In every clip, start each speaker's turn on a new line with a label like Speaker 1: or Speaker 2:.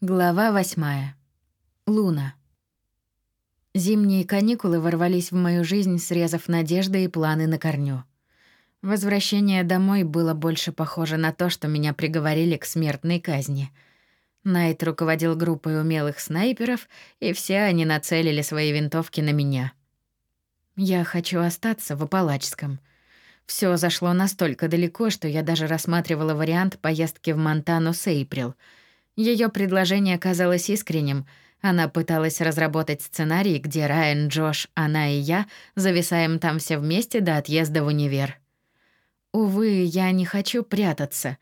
Speaker 1: Глава восьмая. Луна. Зимние каникулы ворвались в мою жизнь, срезав надежды и планы на корню. Возвращение домой было больше похоже на то, что меня приговорили к смертной казни. Найт руководил группой умелых снайперов, и все они нацелили свои винтовки на меня. Я хочу остаться в Апалачском. Все зашло настолько далеко, что я даже рассматривала вариант поездки в Монтану с Эйприл — ее предложение казалось искренним. Она пыталась разработать сценарий, где Райан, Джош, она и я зависаем там все вместе до отъезда в универ. Увы, я не хочу прятаться.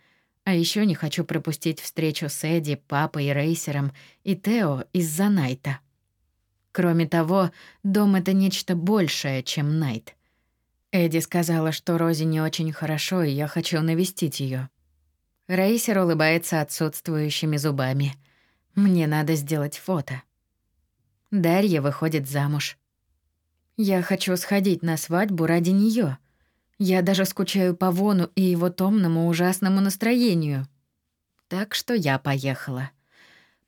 Speaker 1: А еще не хочу пропустить встречу с Эдди, папой рейсером и Тео из-за Найта. Кроме того, дом — это нечто большее, чем Найт. Эдди сказала, что Рози не очень хорошо, и я хочу навестить ее. Рейсер улыбается отсутствующими зубами. Мне надо сделать фото. Дарья выходит замуж. Я хочу сходить на свадьбу ради нее. Я даже скучаю по Вону и его томному ужасному настроению. Так что я поехала.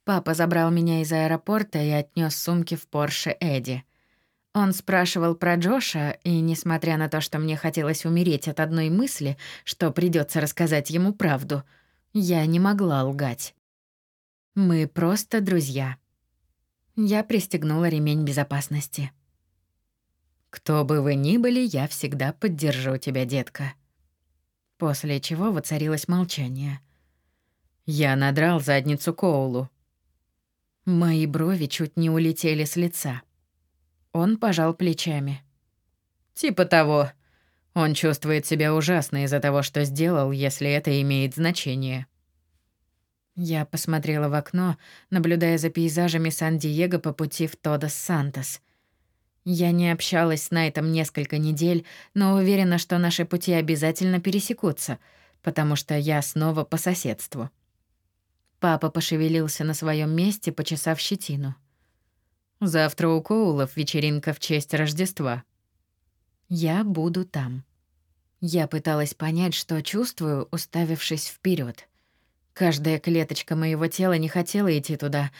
Speaker 1: Папа забрал меня из аэропорта и отнес сумки в Порше Эдди. Он спрашивал про Джоша, и, несмотря на то, что мне хотелось умереть от одной мысли, что придется рассказать ему правду, я не могла лгать. Мы просто друзья. Я пристегнула ремень безопасности. «Кто бы вы ни были, я всегда поддержу тебя, детка». После чего воцарилось молчание. Я надрал задницу Коулу. Мои брови чуть не улетели с лица. Он пожал плечами. «Типа того. Он чувствует себя ужасно из-за того, что сделал, если это имеет значение». Я посмотрела в окно, наблюдая за пейзажами Сан-Диего по пути в Тодос-Сантос. Я не общалась с Найтом несколько недель, но уверена, что наши пути обязательно пересекутся, потому что я снова по соседству. Папа пошевелился на своем месте, почесав щетину. Завтра у Коулов вечеринка в честь Рождества. Я буду там. Я пыталась понять, что чувствую, уставившись вперед. Каждая клеточка моего тела не хотела идти туда,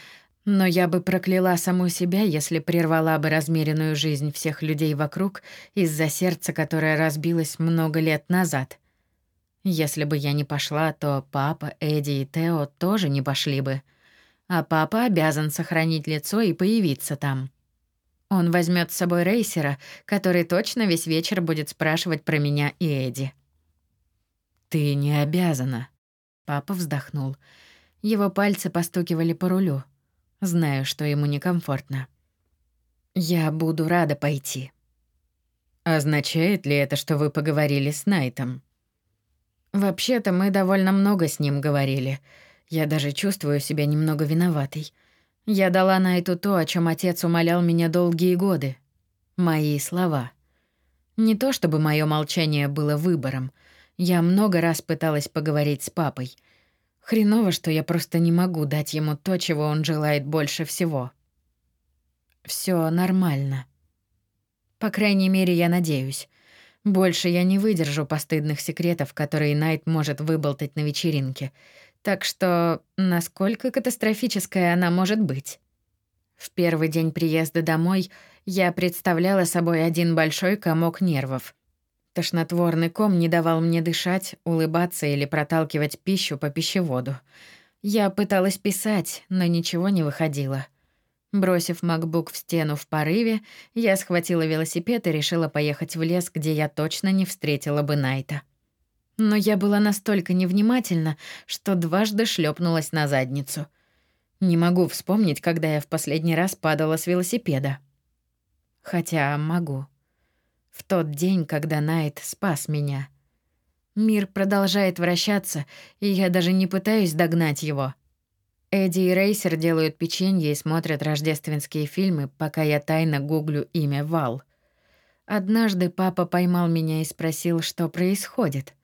Speaker 1: но я бы прокляла саму себя, если прервала бы размеренную жизнь всех людей вокруг из-за сердца, которое разбилось много лет назад. Если бы я не пошла, то папа, Эдди и Тео тоже не пошли бы а папа обязан сохранить лицо и появиться там. Он возьмет с собой рейсера, который точно весь вечер будет спрашивать про меня и Эдди. «Ты не обязана», — папа вздохнул. Его пальцы постукивали по рулю. Знаю, что ему некомфортно. «Я буду рада пойти». «Означает ли это, что вы поговорили с Найтом?» «Вообще-то мы довольно много с ним говорили», я даже чувствую себя немного виноватой. Я дала Найту то, о чем отец умолял меня долгие годы. Мои слова. Не то чтобы мое молчание было выбором. Я много раз пыталась поговорить с папой. Хреново, что я просто не могу дать ему то, чего он желает больше всего. Все нормально. По крайней мере, я надеюсь. Больше я не выдержу постыдных секретов, которые Найт может выболтать на вечеринке — так что насколько катастрофическая она может быть? В первый день приезда домой я представляла собой один большой комок нервов. Тошнотворный ком не давал мне дышать, улыбаться или проталкивать пищу по пищеводу. Я пыталась писать, но ничего не выходило. Бросив MacBook в стену в порыве, я схватила велосипед и решила поехать в лес, где я точно не встретила бы Найта. Но я была настолько невнимательна, что дважды шлепнулась на задницу. Не могу вспомнить, когда я в последний раз падала с велосипеда. Хотя могу. В тот день, когда Найт спас меня. Мир продолжает вращаться, и я даже не пытаюсь догнать его. Эдди и Рейсер делают печенье и смотрят рождественские фильмы, пока я тайно гуглю имя Вал. Однажды папа поймал меня и спросил, что происходит.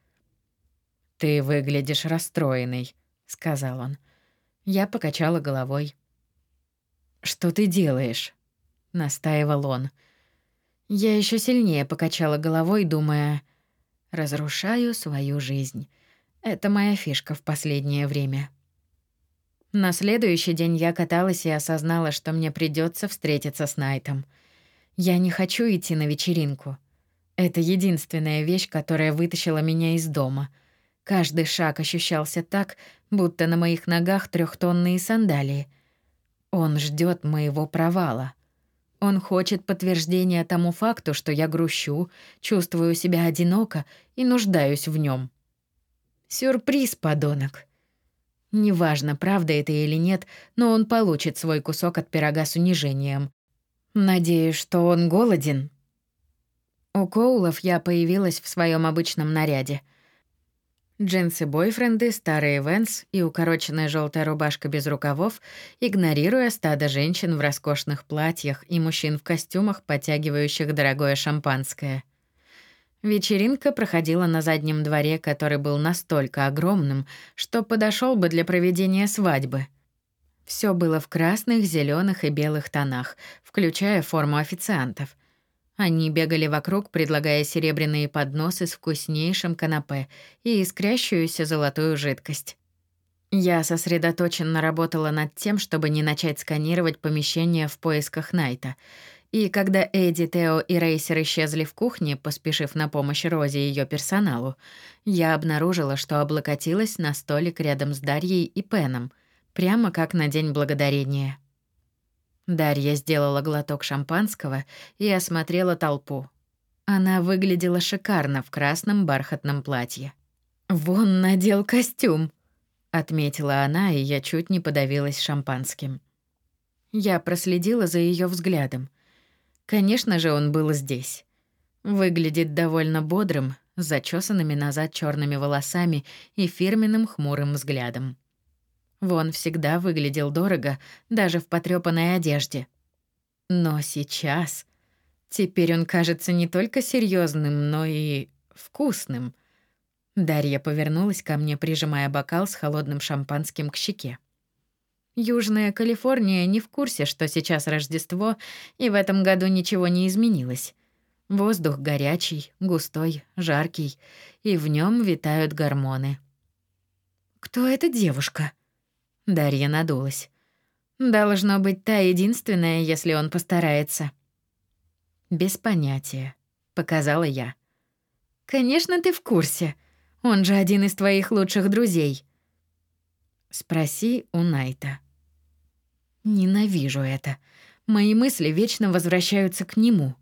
Speaker 1: «Ты выглядишь расстроенной», — сказал он. Я покачала головой. «Что ты делаешь?» — настаивал он. Я еще сильнее покачала головой, думая, «Разрушаю свою жизнь. Это моя фишка в последнее время». На следующий день я каталась и осознала, что мне придется встретиться с Найтом. Я не хочу идти на вечеринку. Это единственная вещь, которая вытащила меня из дома. Каждый шаг ощущался так, будто на моих ногах трехтонные сандалии. Он ждет моего провала. Он хочет подтверждения тому факту, что я грущу, чувствую себя одиноко и нуждаюсь в нем. Сюрприз, подонок. Неважно, правда это или нет, но он получит свой кусок от пирога с унижением. Надеюсь, что он голоден. У Коулов я появилась в своем обычном наряде. Джинсы-бойфренды, старые Венс и укороченная желтая рубашка без рукавов, игнорируя стадо женщин в роскошных платьях и мужчин в костюмах, подтягивающих дорогое шампанское — Вечеринка проходила на заднем дворе, который был настолько огромным, что подошел бы для проведения свадьбы. Все было в красных, зеленых и белых тонах, включая форму официантов. Они бегали вокруг, предлагая серебряные подносы с вкуснейшим канапе и искрящуюся золотую жидкость. Я сосредоточенно работала над тем, чтобы не начать сканировать помещение в поисках Найта — и когда Эдди, Тео и Рейсер исчезли в кухне, поспешив на помощь Розе и ее персоналу, я обнаружила, что облокотилась на столик рядом с Дарьей и Пеном, прямо как на День Благодарения. Дарья сделала глоток шампанского и осмотрела толпу. Она выглядела шикарно в красном бархатном платье. «Вон надел костюм», — отметила она, и я чуть не подавилась шампанским. Я проследила за ее взглядом. Конечно же, он был здесь. Выглядит довольно бодрым, зачесанными назад черными волосами и фирменным хмурым взглядом. Вон всегда выглядел дорого, даже в потрёпанной одежде. Но сейчас... Теперь он кажется не только серьезным, но и вкусным. Дарья повернулась ко мне, прижимая бокал с холодным шампанским к щеке. Южная Калифорния не в курсе, что сейчас Рождество, и в этом году ничего не изменилось. Воздух горячий, густой, жаркий, и в нем витают гормоны. «Кто эта девушка?» Дарья надулась. «Должно быть та единственная, если он постарается». «Без понятия», — показала я. «Конечно, ты в курсе. Он же один из твоих лучших друзей». «Спроси у Найта». Ненавижу это. Мои мысли вечно возвращаются к нему.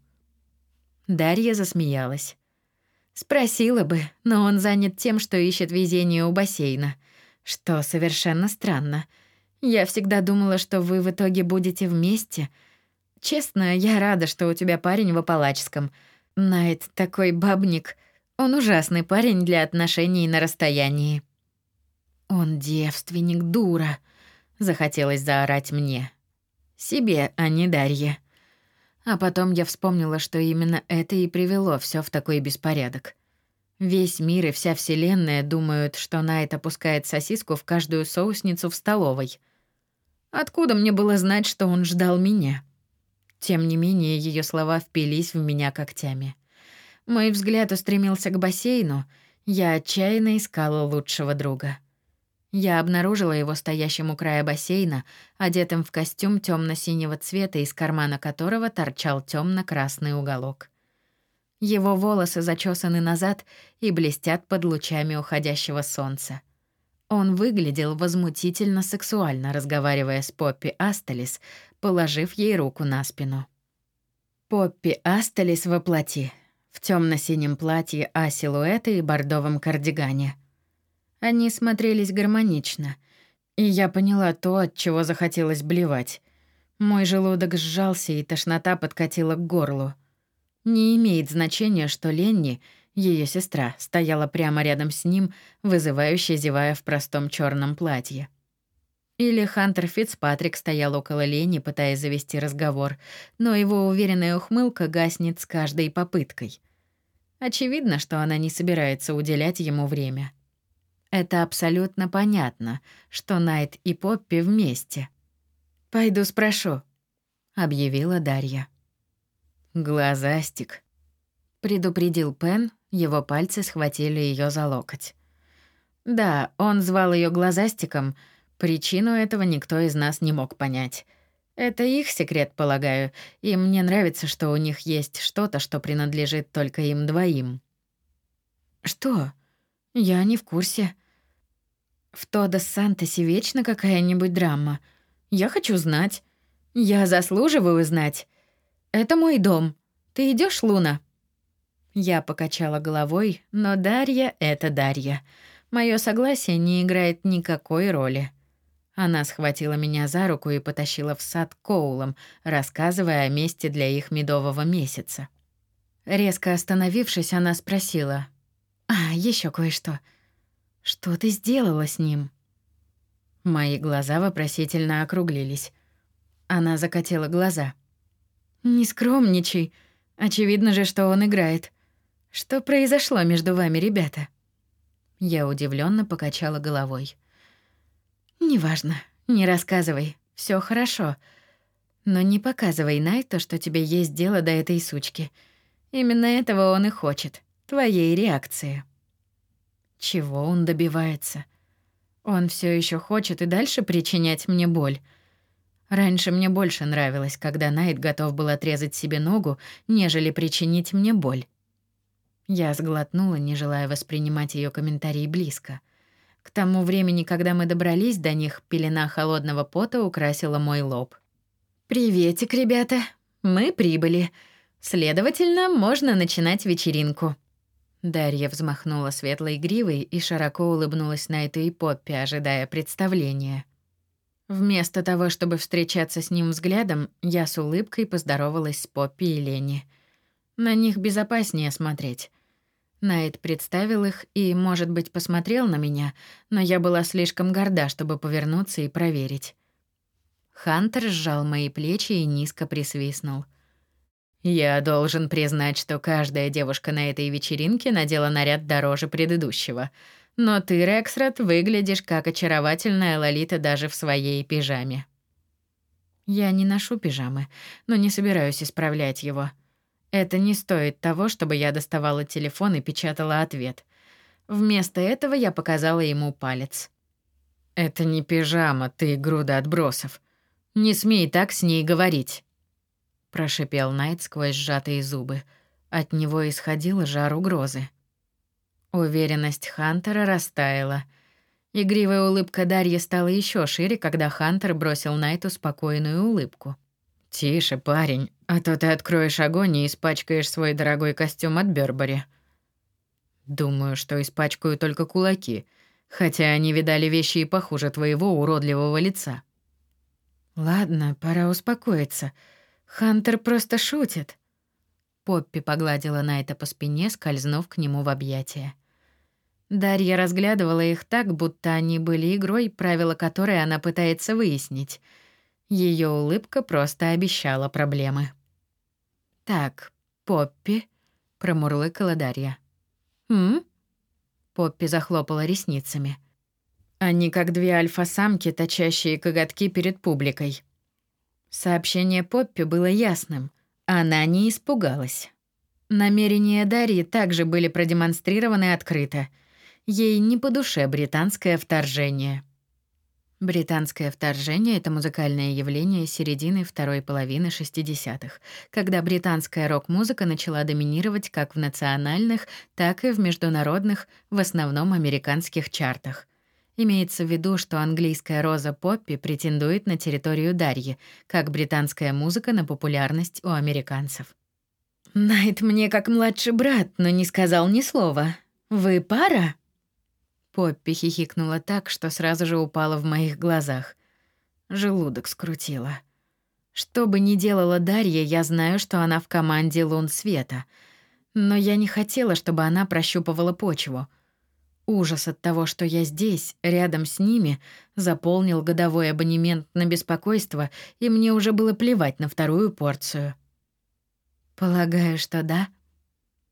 Speaker 1: Дарья засмеялась. Спросила бы, но он занят тем, что ищет везение у бассейна. Что совершенно странно. Я всегда думала, что вы в итоге будете вместе. Честно, я рада, что у тебя парень в Апалачском. Найт такой бабник. Он ужасный парень для отношений на расстоянии. Он девственник, дура. Захотелось заорать мне. Себе, а не Дарье. А потом я вспомнила, что именно это и привело все в такой беспорядок. Весь мир и вся вселенная думают, что Найт опускает сосиску в каждую соусницу в столовой. Откуда мне было знать, что он ждал меня? Тем не менее, ее слова впились в меня когтями. Мой взгляд устремился к бассейну. Я отчаянно искала лучшего друга. Я обнаружила его стоящим у края бассейна, одетым в костюм темно синего цвета, из кармана которого торчал темно красный уголок. Его волосы зачесаны назад и блестят под лучами уходящего солнца. Он выглядел возмутительно сексуально, разговаривая с Поппи Астелис, положив ей руку на спину. Поппи Астелис воплоти, в темно синем платье А-силуэта и бордовом кардигане — они смотрелись гармонично. И я поняла то, от чего захотелось блевать. Мой желудок сжался, и тошнота подкатила к горлу. Не имеет значения, что Ленни, ее сестра, стояла прямо рядом с ним, вызывающе зевая в простом черном платье. Или Хантер Фицпатрик стоял около Лени, пытаясь завести разговор, но его уверенная ухмылка гаснет с каждой попыткой. Очевидно, что она не собирается уделять ему время. Это абсолютно понятно, что Найт и Поппи вместе. «Пойду спрошу», — объявила Дарья. «Глазастик», — предупредил Пен, его пальцы схватили ее за локоть. Да, он звал ее глазастиком, Причину этого никто из нас не мог понять. Это их секрет, полагаю, и мне нравится, что у них есть что-то, что принадлежит только им двоим. Что? Я не в курсе. В Тодос Сантосе вечно какая-нибудь драма. Я хочу знать. Я заслуживаю знать. Это мой дом. Ты идешь, Луна? Я покачала головой, но Дарья — это Дарья. Мое согласие не играет никакой роли. Она схватила меня за руку и потащила в сад Коулом, рассказывая о месте для их медового месяца. Резко остановившись, она спросила. «А, еще кое-что. Что ты сделала с ним?» Мои глаза вопросительно округлились. Она закатила глаза. «Не скромничай. Очевидно же, что он играет. Что произошло между вами, ребята?» Я удивленно покачала головой. «Неважно, не рассказывай, все хорошо. Но не показывай Найту, что тебе есть дело до этой сучки. Именно этого он и хочет, твоей реакции». Чего он добивается? Он все еще хочет и дальше причинять мне боль. Раньше мне больше нравилось, когда Найт готов был отрезать себе ногу, нежели причинить мне боль. Я сглотнула, не желая воспринимать ее комментарии близко. К тому времени, когда мы добрались до них, пелена холодного пота украсила мой лоб. «Приветик, ребята. Мы прибыли. Следовательно, можно начинать вечеринку». Дарья взмахнула светлой гривой и широко улыбнулась на и Поппи, ожидая представления. Вместо того, чтобы встречаться с ним взглядом, я с улыбкой поздоровалась с Поппи и Лени. На них безопаснее смотреть. Найт представил их и, может быть, посмотрел на меня, но я была слишком горда, чтобы повернуться и проверить. Хантер сжал мои плечи и низко присвистнул. «Я должен признать, что каждая девушка на этой вечеринке надела наряд дороже предыдущего. Но ты, Рексрот, выглядишь как очаровательная Лолита даже в своей пижаме». «Я не ношу пижамы, но не собираюсь исправлять его», это не стоит того, чтобы я доставала телефон и печатала ответ. Вместо этого я показала ему палец. «Это не пижама, ты груда отбросов. Не смей так с ней говорить», — прошипел Найт сквозь сжатые зубы. От него исходил жар угрозы. Уверенность Хантера растаяла. Игривая улыбка Дарьи стала еще шире, когда Хантер бросил Найту спокойную улыбку. «Тише, парень, а то ты откроешь огонь и испачкаешь свой дорогой костюм от Бёрбери». «Думаю, что испачкаю только кулаки, хотя они видали вещи и похуже твоего уродливого лица». «Ладно, пора успокоиться. Хантер просто шутит». Поппи погладила Найта по спине, скользнув к нему в объятия. Дарья разглядывала их так, будто они были игрой, правила которой она пытается выяснить — ее улыбка просто обещала проблемы. «Так, Поппи», — промурлыкала Дарья. «М?» Поппи захлопала ресницами. Они как две альфа-самки, точащие коготки перед публикой. Сообщение Поппи было ясным. Она не испугалась. Намерения Дарьи также были продемонстрированы открыто. Ей не по душе британское вторжение. Британское вторжение — это музыкальное явление середины второй половины 60-х, когда британская рок-музыка начала доминировать как в национальных, так и в международных, в основном американских чартах. Имеется в виду, что английская роза Поппи претендует на территорию Дарьи, как британская музыка на популярность у американцев. «Найт мне как младший брат, но не сказал ни слова. Вы пара?» Поппи хихикнула так, что сразу же упала в моих глазах. Желудок скрутило. Что бы ни делала Дарья, я знаю, что она в команде Лун Света. Но я не хотела, чтобы она прощупывала почву. Ужас от того, что я здесь, рядом с ними, заполнил годовой абонемент на беспокойство, и мне уже было плевать на вторую порцию. «Полагаю, что да?»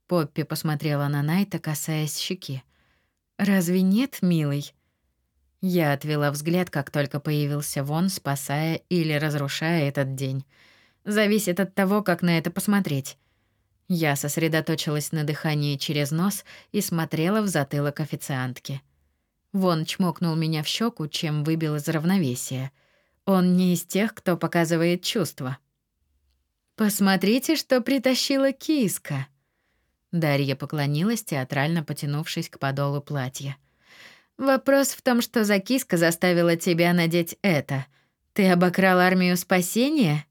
Speaker 1: Поппи посмотрела на Найта, касаясь щеки. Разве нет, милый? Я отвела взгляд, как только появился Вон, спасая или разрушая этот день. Зависит от того, как на это посмотреть. Я сосредоточилась на дыхании через нос и смотрела в затылок официантки. Вон чмокнул меня в щеку, чем выбил из равновесия. Он не из тех, кто показывает чувства. «Посмотрите, что притащила киска!» Дарья поклонилась, театрально потянувшись к подолу платья. «Вопрос в том, что за киска заставила тебя надеть это. Ты обокрал армию спасения?»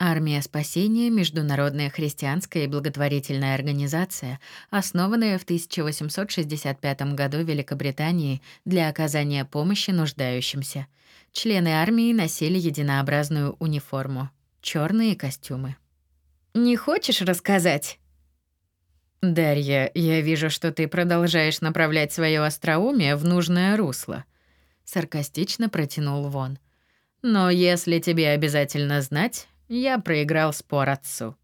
Speaker 1: Армия спасения — международная христианская и благотворительная организация, основанная в 1865 году в Великобритании для оказания помощи нуждающимся. Члены армии носили единообразную униформу — черные костюмы. «Не хочешь рассказать?» «Дарья, я вижу, что ты продолжаешь направлять свое остроумие в нужное русло», — саркастично протянул Вон. «Но если тебе обязательно знать, я проиграл спор отцу».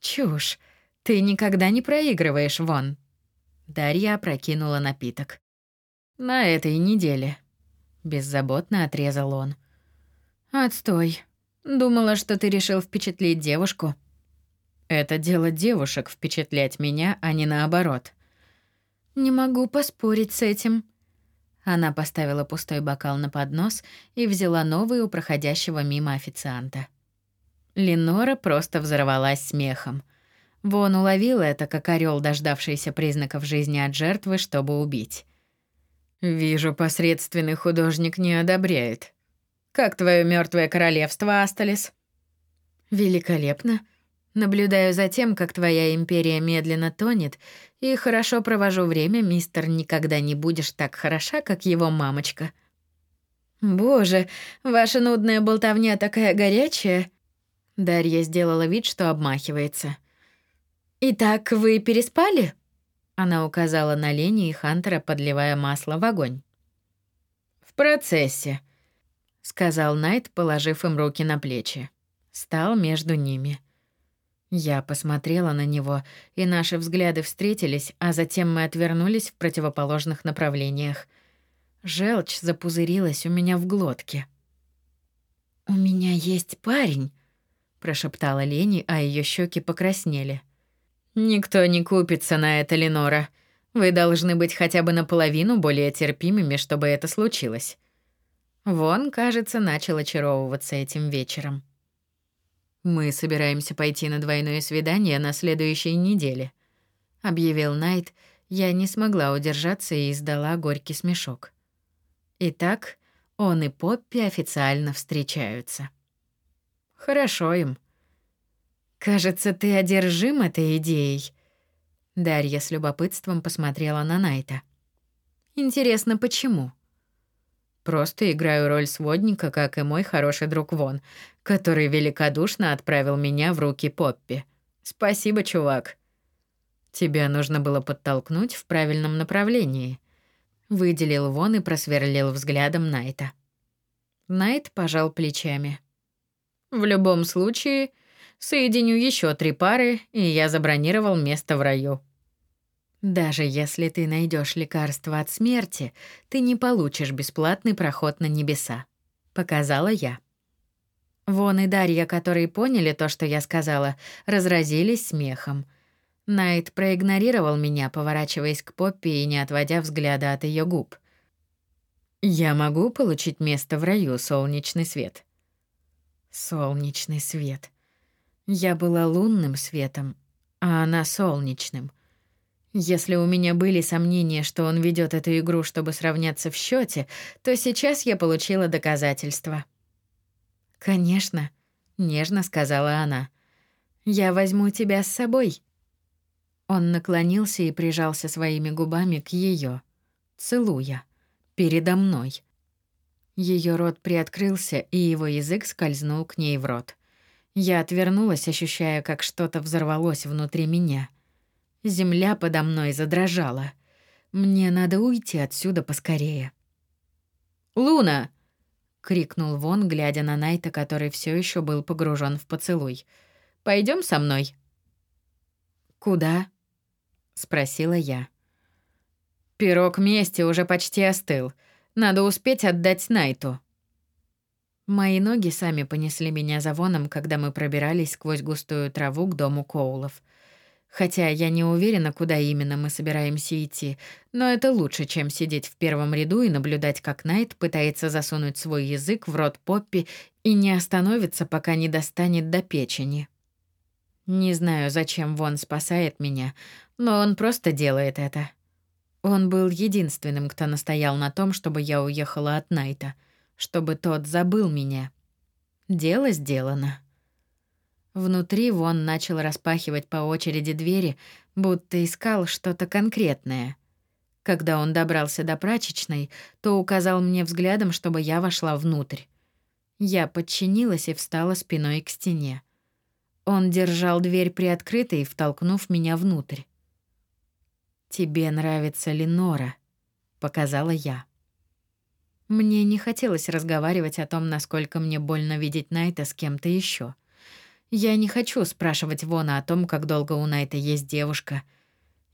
Speaker 1: «Чушь. Ты никогда не проигрываешь, Вон». Дарья опрокинула напиток. «На этой неделе», — беззаботно отрезал он. «Отстой. Думала, что ты решил впечатлить девушку». Это дело девушек впечатлять меня, а не наоборот. Не могу поспорить с этим. Она поставила пустой бокал на поднос и взяла новый у проходящего мимо официанта. Ленора просто взорвалась смехом. Вон уловила это, как орел, дождавшийся признаков жизни от жертвы, чтобы убить. «Вижу, посредственный художник не одобряет. Как твое мертвое королевство, Асталис?» «Великолепно», Наблюдаю за тем, как твоя империя медленно тонет, и хорошо провожу время, мистер, никогда не будешь так хороша, как его мамочка. Боже, ваша нудная болтовня такая горячая. Дарья сделала вид, что обмахивается. Итак, вы переспали? Она указала на Лени и Хантера, подливая масло в огонь. В процессе, сказал Найт, положив им руки на плечи. Стал между ними. Я посмотрела на него, и наши взгляды встретились, а затем мы отвернулись в противоположных направлениях. Желчь запузырилась у меня в глотке. «У меня есть парень», — прошептала Лени, а ее щеки покраснели. «Никто не купится на это, Ленора. Вы должны быть хотя бы наполовину более терпимыми, чтобы это случилось». Вон, кажется, начал очаровываться этим вечером. Мы собираемся пойти на двойное свидание на следующей неделе, объявил Найт. Я не смогла удержаться и издала горький смешок. Итак, он и Поппи официально встречаются. Хорошо им. Кажется, ты одержим этой идеей. Дарья с любопытством посмотрела на Найта. Интересно, почему? Просто играю роль сводника, как и мой хороший друг Вон, который великодушно отправил меня в руки Поппи. Спасибо, чувак. Тебя нужно было подтолкнуть в правильном направлении. Выделил Вон и просверлил взглядом Найта. Найт пожал плечами. В любом случае, соединю еще три пары, и я забронировал место в раю. Даже если ты найдешь лекарство от смерти, ты не получишь бесплатный проход на небеса, показала я. Вон и Дарья, которые поняли то, что я сказала, разразились смехом. Найт проигнорировал меня, поворачиваясь к Поппи и не отводя взгляда от ее губ. Я могу получить место в раю, солнечный свет. Солнечный свет. Я была лунным светом, а она солнечным. Если у меня были сомнения, что он ведет эту игру, чтобы сравняться в счете, то сейчас я получила доказательства. Конечно, нежно сказала она. Я возьму тебя с собой. Он наклонился и прижался своими губами к ее, целуя передо мной. Ее рот приоткрылся, и его язык скользнул к ней в рот. Я отвернулась, ощущая, как что-то взорвалось внутри меня. Земля подо мной задрожала. Мне надо уйти отсюда поскорее. «Луна!» — крикнул Вон, глядя на Найта, который все еще был погружен в поцелуй. Пойдем со мной?» «Куда?» — спросила я. «Пирог мести уже почти остыл. Надо успеть отдать Найту». Мои ноги сами понесли меня за Воном, когда мы пробирались сквозь густую траву к дому Коулов — Хотя я не уверена, куда именно мы собираемся идти, но это лучше, чем сидеть в первом ряду и наблюдать, как Найт пытается засунуть свой язык в рот Поппи и не остановится, пока не достанет до печени. Не знаю, зачем Вон спасает меня, но он просто делает это. Он был единственным, кто настоял на том, чтобы я уехала от Найта, чтобы тот забыл меня. Дело сделано. Внутри Вон начал распахивать по очереди двери, будто искал что-то конкретное. Когда он добрался до прачечной, то указал мне взглядом, чтобы я вошла внутрь. Я подчинилась и встала спиной к стене. Он держал дверь приоткрытой, втолкнув меня внутрь. «Тебе нравится Ленора», — показала я. Мне не хотелось разговаривать о том, насколько мне больно видеть Найта с кем-то еще. Я не хочу спрашивать Вона о том, как долго у Найта есть девушка.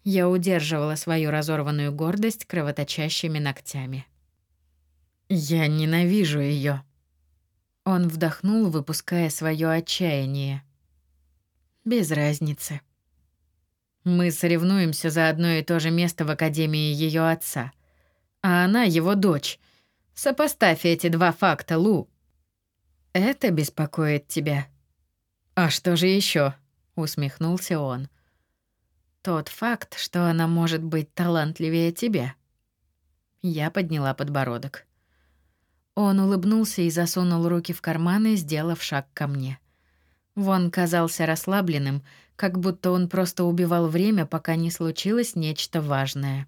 Speaker 1: Я удерживала свою разорванную гордость кровоточащими ногтями. Я ненавижу ее. Он вдохнул, выпуская свое отчаяние. Без разницы. Мы соревнуемся за одно и то же место в академии ее отца, а она его дочь. Сопоставь эти два факта, Лу. Это беспокоит тебя. «А что же еще? усмехнулся он. «Тот факт, что она может быть талантливее тебя». Я подняла подбородок. Он улыбнулся и засунул руки в карманы, сделав шаг ко мне. Вон казался расслабленным, как будто он просто убивал время, пока не случилось нечто важное.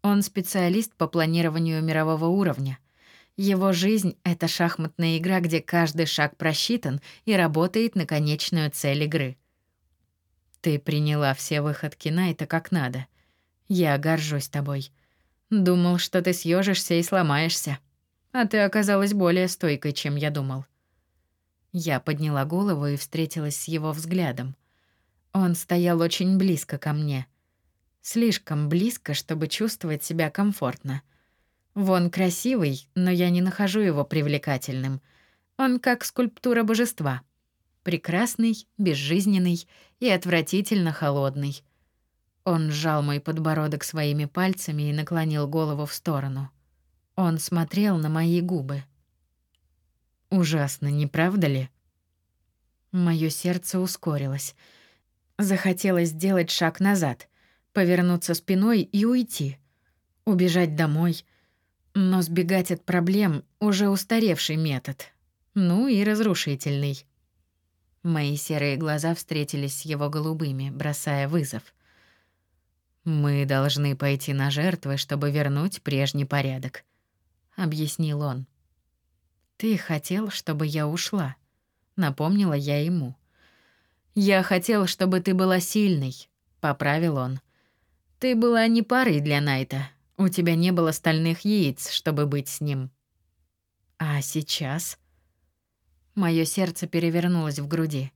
Speaker 1: Он специалист по планированию мирового уровня — его жизнь — это шахматная игра, где каждый шаг просчитан и работает на конечную цель игры. Ты приняла все выходки Найта как надо. Я горжусь тобой. Думал, что ты съежишься и сломаешься. А ты оказалась более стойкой, чем я думал. Я подняла голову и встретилась с его взглядом. Он стоял очень близко ко мне. Слишком близко, чтобы чувствовать себя комфортно — Вон красивый, но я не нахожу его привлекательным. Он как скульптура божества. Прекрасный, безжизненный и отвратительно холодный. Он сжал мой подбородок своими пальцами и наклонил голову в сторону. Он смотрел на мои губы. Ужасно, не правда ли? Моё сердце ускорилось. Захотелось сделать шаг назад, повернуться спиной и уйти. Убежать домой, но сбегать от проблем — уже устаревший метод. Ну и разрушительный. Мои серые глаза встретились с его голубыми, бросая вызов. «Мы должны пойти на жертвы, чтобы вернуть прежний порядок», — объяснил он. «Ты хотел, чтобы я ушла», — напомнила я ему. «Я хотел, чтобы ты была сильной», — поправил он. «Ты была не парой для Найта, у тебя не было стальных яиц, чтобы быть с ним. А сейчас? Моё сердце перевернулось в груди.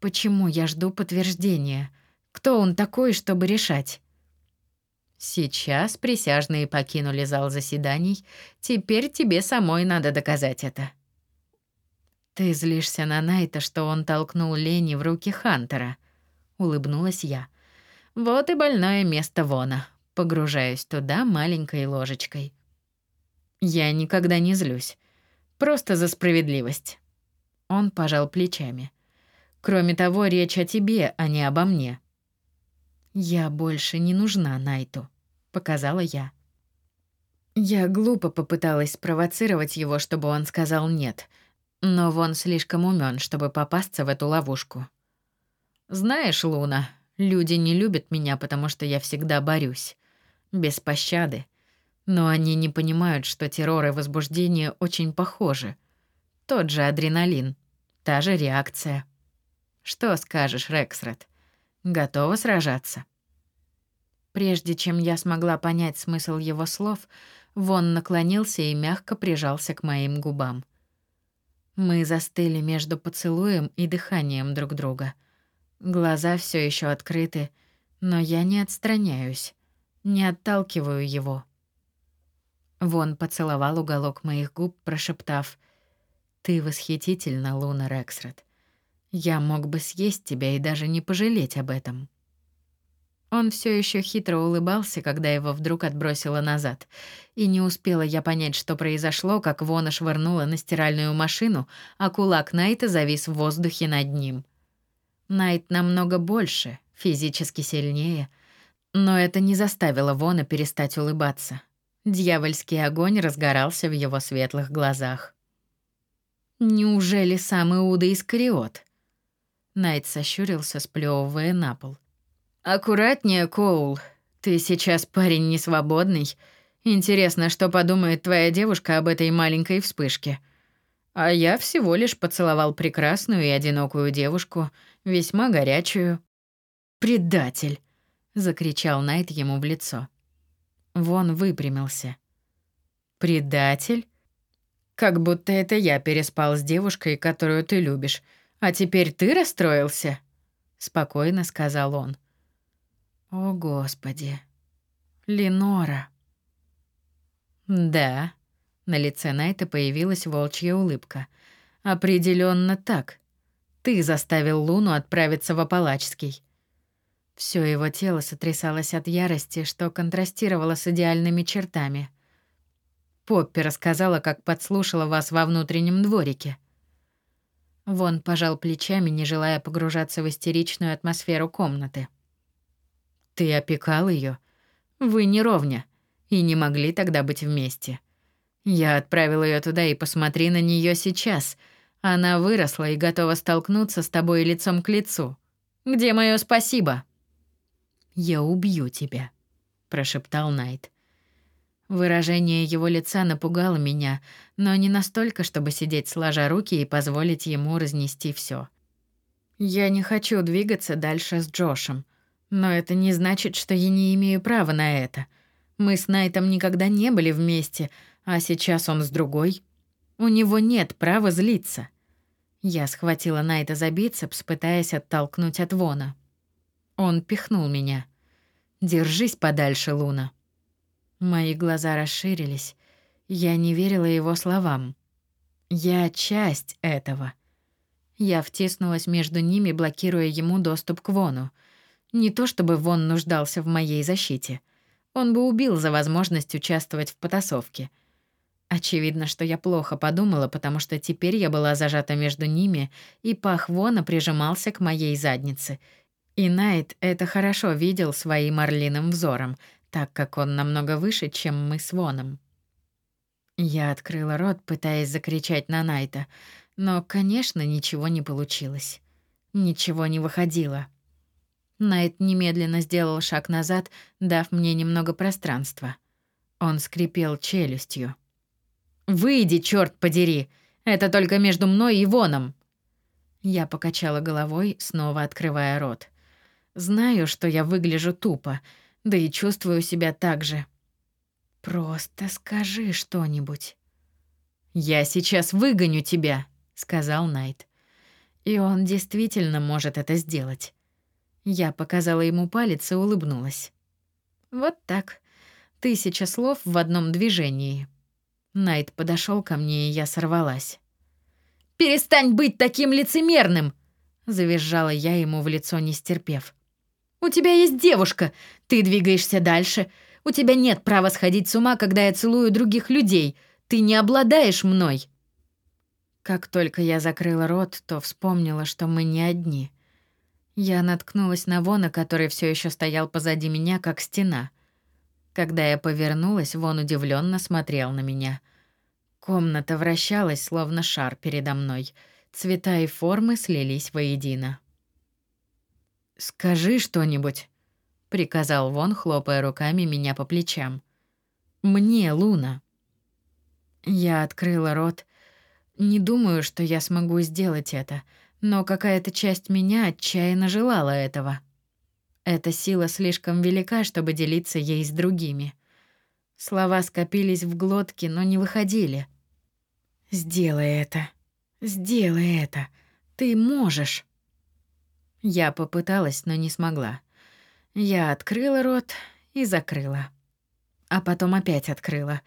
Speaker 1: Почему я жду подтверждения? Кто он такой, чтобы решать? Сейчас присяжные покинули зал заседаний. Теперь тебе самой надо доказать это. Ты злишься на Найта, что он толкнул Лени в руки Хантера. Улыбнулась я. Вот и больное место Вона погружаюсь туда маленькой ложечкой. Я никогда не злюсь. Просто за справедливость. Он пожал плечами. Кроме того, речь о тебе, а не обо мне. Я больше не нужна Найту, показала я. Я глупо попыталась спровоцировать его, чтобы он сказал нет, но он слишком умен, чтобы попасться в эту ловушку. Знаешь, Луна, люди не любят меня, потому что я всегда борюсь без пощады. Но они не понимают, что террор и возбуждение очень похожи. Тот же адреналин, та же реакция. Что скажешь, Рексред? Готова сражаться? Прежде чем я смогла понять смысл его слов, Вон наклонился и мягко прижался к моим губам. Мы застыли между поцелуем и дыханием друг друга. Глаза все еще открыты, но я не отстраняюсь. Не отталкиваю его. Вон поцеловал уголок моих губ, прошептав: "Ты восхитительна, Луна Рексред. Я мог бы съесть тебя и даже не пожалеть об этом". Он все еще хитро улыбался, когда его вдруг отбросило назад. И не успела я понять, что произошло, как Вона швырнула на стиральную машину, а кулак Найта завис в воздухе над ним. Найт намного больше, физически сильнее, но это не заставило Вона перестать улыбаться. Дьявольский огонь разгорался в его светлых глазах. Неужели сам Иуда Искариот? Найт сощурился, сплёвывая на пол. Аккуратнее, Коул. Ты сейчас парень не свободный. Интересно, что подумает твоя девушка об этой маленькой вспышке. А я всего лишь поцеловал прекрасную и одинокую девушку, весьма горячую. Предатель, закричал Найт ему в лицо. Вон выпрямился. Предатель? Как будто это я переспал с девушкой, которую ты любишь, а теперь ты расстроился? спокойно сказал он. О, господи. Ленора. Да. На лице Найта появилась волчья улыбка. Определенно так. Ты заставил Луну отправиться в Апалачский. Всё его тело сотрясалось от ярости, что контрастировало с идеальными чертами. Поппи рассказала, как подслушала вас во внутреннем дворике. Вон пожал плечами, не желая погружаться в истеричную атмосферу комнаты. Ты опекал ее. Вы не ровня и не могли тогда быть вместе. Я отправил ее туда и посмотри на нее сейчас. Она выросла и готова столкнуться с тобой лицом к лицу. Где мое спасибо? Я убью тебя, прошептал Найт. Выражение его лица напугало меня, но не настолько, чтобы сидеть сложа руки и позволить ему разнести все. Я не хочу двигаться дальше с Джошем. Но это не значит, что я не имею права на это. Мы с Найтом никогда не были вместе, а сейчас он с другой. У него нет права злиться. Я схватила Найта за бицепс, пытаясь оттолкнуть от Вона. Он пихнул меня. «Держись подальше, Луна». Мои глаза расширились. Я не верила его словам. Я часть этого. Я втиснулась между ними, блокируя ему доступ к Вону — не то чтобы Вон нуждался в моей защите. Он бы убил за возможность участвовать в потасовке. Очевидно, что я плохо подумала, потому что теперь я была зажата между ними, и пах Вона прижимался к моей заднице. И Найт это хорошо видел своим орлиным взором, так как он намного выше, чем мы с Воном. Я открыла рот, пытаясь закричать на Найта, но, конечно, ничего не получилось. Ничего не выходило. Найт немедленно сделал шаг назад, дав мне немного пространства. Он скрипел челюстью. «Выйди, черт подери! Это только между мной и Воном!» Я покачала головой, снова открывая рот. Знаю, что я выгляжу тупо, да и чувствую себя так же. Просто скажи что-нибудь. Я сейчас выгоню тебя, сказал Найт. И он действительно может это сделать. Я показала ему палец и улыбнулась. Вот так. Тысяча слов в одном движении. Найт подошел ко мне, и я сорвалась. «Перестань быть таким лицемерным!» Завизжала я ему в лицо, не стерпев. «У тебя есть девушка, ты двигаешься дальше. У тебя нет права сходить с ума, когда я целую других людей. Ты не обладаешь мной». Как только я закрыла рот, то вспомнила, что мы не одни — я наткнулась на Вона, который все еще стоял позади меня, как стена. Когда я повернулась, Вон удивленно смотрел на меня. Комната вращалась, словно шар передо мной. Цвета и формы слились воедино. «Скажи что-нибудь», — приказал Вон, хлопая руками меня по плечам. «Мне, Луна». Я открыла рот. Не думаю, что я смогу сделать это — но какая-то часть меня отчаянно желала этого. Эта сила слишком велика, чтобы делиться ей с другими. Слова скопились в глотке, но не выходили. «Сделай это. Сделай это. Ты можешь». Я попыталась, но не смогла. Я открыла рот и закрыла. А потом опять открыла.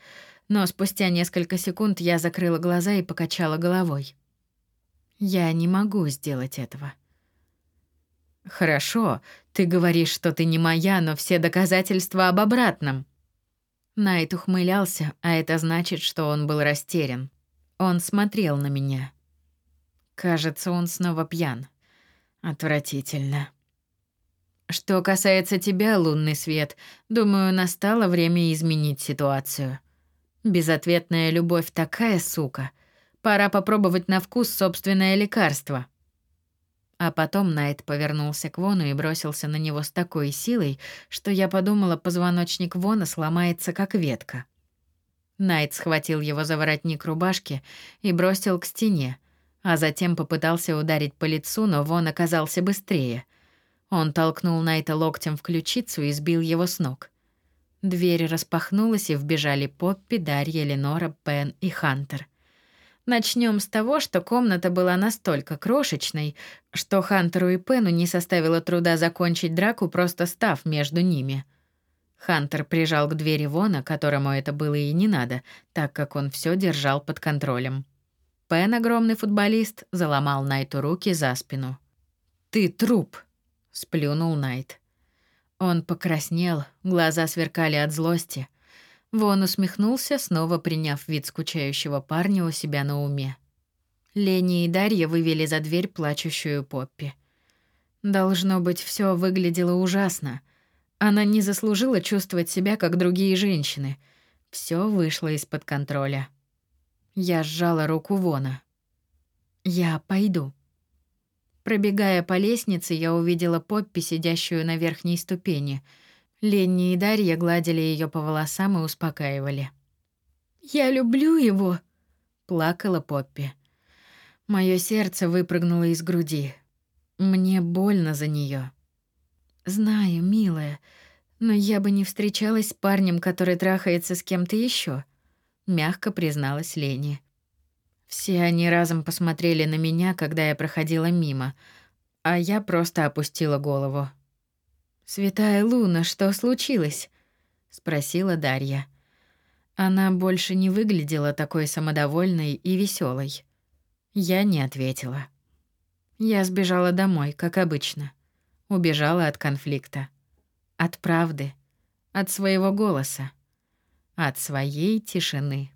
Speaker 1: Но спустя несколько секунд я закрыла глаза и покачала головой. Я не могу сделать этого. Хорошо, ты говоришь, что ты не моя, но все доказательства об обратном. Найт ухмылялся, а это значит, что он был растерян. Он смотрел на меня. Кажется, он снова пьян. Отвратительно. Что касается тебя, лунный свет, думаю, настало время изменить ситуацию. Безответная любовь такая сука. Пора попробовать на вкус собственное лекарство. А потом Найт повернулся к Вону и бросился на него с такой силой, что я подумала, позвоночник Вона сломается как ветка. Найт схватил его за воротник рубашки и бросил к стене, а затем попытался ударить по лицу, но Вон оказался быстрее. Он толкнул Найта локтем в ключицу и сбил его с ног. Дверь распахнулась, и вбежали Поппи, Дарья, Ленора, Пен и Хантер. Начнем с того, что комната была настолько крошечной, что Хантеру и Пену не составило труда закончить драку, просто став между ними. Хантер прижал к двери Вона, которому это было и не надо, так как он все держал под контролем. Пен, огромный футболист, заломал Найту руки за спину. «Ты труп!» — сплюнул Найт. Он покраснел, глаза сверкали от злости. Вон усмехнулся, снова приняв вид скучающего парня у себя на уме. Лени и Дарья вывели за дверь плачущую Поппи. Должно быть, все выглядело ужасно. Она не заслужила чувствовать себя, как другие женщины. Все вышло из-под контроля. Я сжала руку Вона. «Я пойду». Пробегая по лестнице, я увидела Поппи, сидящую на верхней ступени — Ленни и Дарья гладили ее по волосам и успокаивали. «Я люблю его!» — плакала Поппи. Мое сердце выпрыгнуло из груди. Мне больно за нее. «Знаю, милая, но я бы не встречалась с парнем, который трахается с кем-то еще, мягко призналась Лени. Все они разом посмотрели на меня, когда я проходила мимо, а я просто опустила голову. «Святая Луна, что случилось?» — спросила Дарья. Она больше не выглядела такой самодовольной и веселой. Я не ответила. Я сбежала домой, как обычно. Убежала от конфликта. От правды. От своего голоса. От своей тишины.